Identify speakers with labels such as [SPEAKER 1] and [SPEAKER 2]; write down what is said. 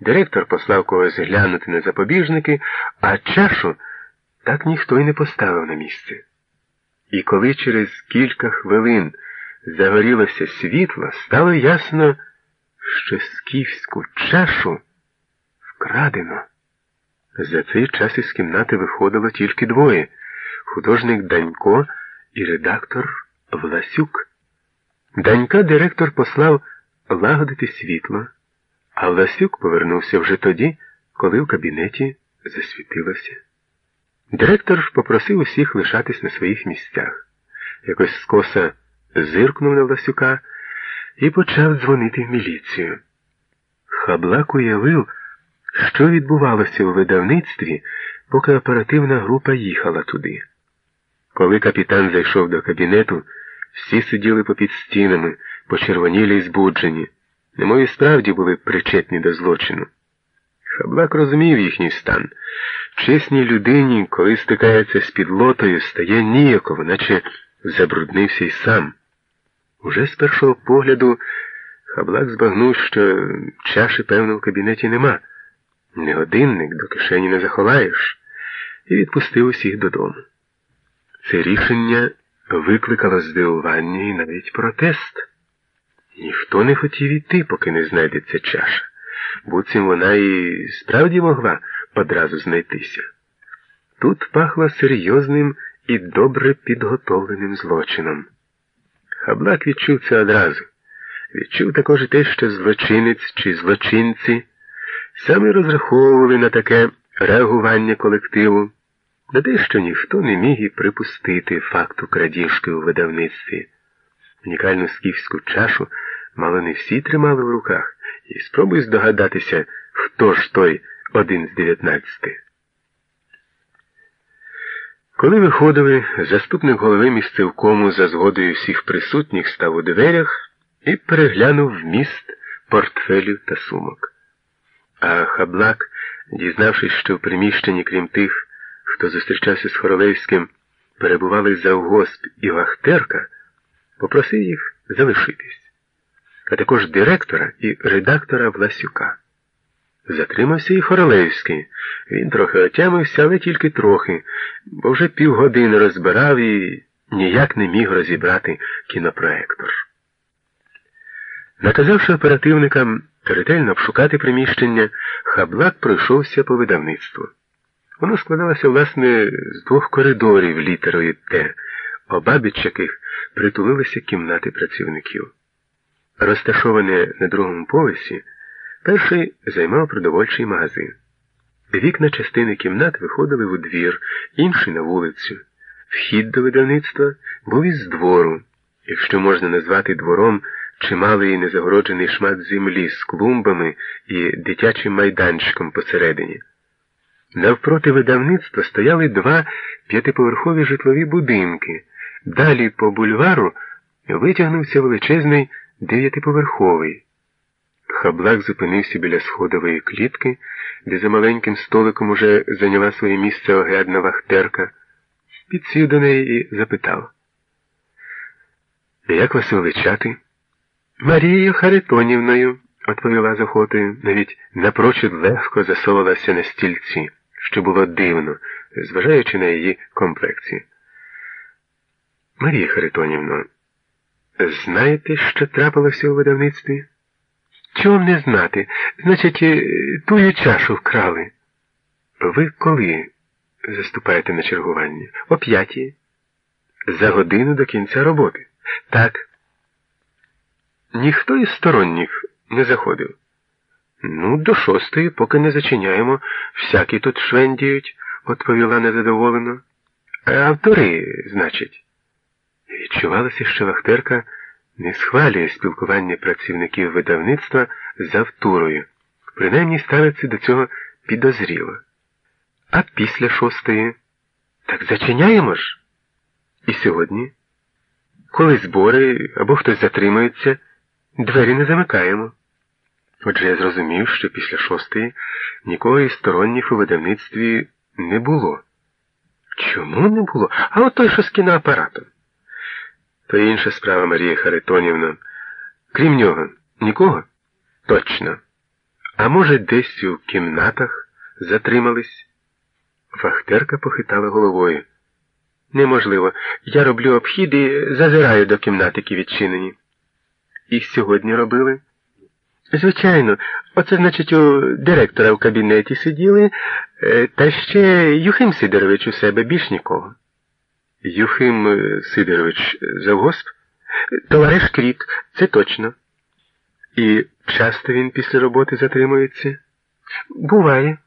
[SPEAKER 1] Директор послав когось глянути на запобіжники, а чашу так ніхто й не поставив на місце. І коли через кілька хвилин загорілося світло, стало ясно, що скіфську чашу вкрадено. За цей час із кімнати виходило тільки двоє художник Данько і редактор Власюк. Данька директор послав лагодити світло, а Власюк повернувся вже тоді, коли в кабінеті засвітилося. Директор попросив усіх лишатись на своїх місцях. Якось скоса зиркнув на Власюка і почав дзвонити в міліцію. Хаблак уявив, що відбувалося у видавництві, поки оперативна група їхала туди. Коли капітан зайшов до кабінету, всі сиділи попід стінами, почервонілі й збуджені, немов і справді були причетні до злочину. Хаблак розумів їхній стан. Чесній людині, коли стикається з підлотою, стає ніяково, наче забруднився й сам. Уже з першого погляду Хаблак збагнув, що чаші, певно, в кабінеті нема. Не годинник до кишені не заховаєш, і відпустив усіх додому. Це рішення викликало здивування і навіть протест. Ніхто не хотів іти, поки не знайдеться чаша. Буцім вона і справді могла одразу знайтися. Тут пахло серйозним і добре підготовленим злочином. Хаблак відчув це одразу. Відчув також те, що злочинець чи злочинці саме розраховували на таке реагування колективу, на те, що ніхто не міг і припустити факту крадіжки у видавництві. Унікальну скіфську чашу мало не всі тримали в руках, і спробуй здогадатися, хто ж той один з дев'ятнадцяти. Коли виходили, заступник голови місцевкому за згодою всіх присутніх став у дверях і переглянув вміст портфелів та сумок. А хаблак, дізнавшись, що в приміщенні, крім тих, хто зустрічався з Хоролевським, перебували завгосп і вахтерка, попросив їх залишитись, а також директора і редактора Власюка. Затримався і Хоролевський. Він трохи отямився, але тільки трохи, бо вже півгодини розбирав і ніяк не міг розібрати кінопроектор. Наказавши оперативникам ретельно обшукати приміщення, хаблак пройшовся по видавництву. Воно складалося, власне, з двох коридорів літерою Т, обабіч яких притулилися кімнати працівників. Розташоване на другому поверсі, перший займав продовольчий магазин. Вікна частини кімнат виходили в двір, інші на вулицю. Вхід до видавництва був із двору, якщо можна назвати двором чималий незагороджений шмат землі з клумбами і дитячим майданчиком посередині. Навпроти видавництва стояли два п'ятиповерхові житлові будинки. Далі по бульвару витягнувся величезний дев'ятиповерховий. Хаблак зупинився біля сходової клітки, де за маленьким столиком уже зайняла своє місце оглядна вахтерка, підсів до неї і запитав. Як вас величати? Марією Харитонівною, відповіла з охотою, навіть напрочуд легко засовувалася на стільці, що було дивно, зважаючи на її комплекцію. Марія Харитонівно, знаєте, що трапилося у видавництві? Чого не знати? Значить, тую чашу вкрали. Ви коли заступаєте на чергування? О п'ятій. За годину до кінця роботи. Так. Ніхто із сторонніх не заходив. Ну, до шостої, поки не зачиняємо, всякі тут швендіють, відповіла незадоволено. А автори, значить. Відчувалося, що Вахтерка не схвалює спілкування працівників видавництва з автурою, принаймні ставиться до цього підозріло. А після шостої. Так зачиняємо ж? І сьогодні, коли збори або хтось затримується, двері не замикаємо. Отже, я зрозумів, що після шостої нікого із сторонніх у видавництві не було. Чому не було? А от той, що з кіноапаратом. То інша справа Марія Харитонівна. Крім нього, нікого? Точно. А може, десь у кімнатах затримались? Вахтерка похитала головою. Неможливо. Я роблю обхід і зазираю до кімнат, які відчинені. І сьогодні робили? Звичайно, оце, значить, у директора в кабінеті сиділи, е, та ще Юхим Сидорович у себе більш нікого. Юхим е, Сидорович завгосп? Товариш Кріт, це точно. І часто він після роботи затримується? Буває.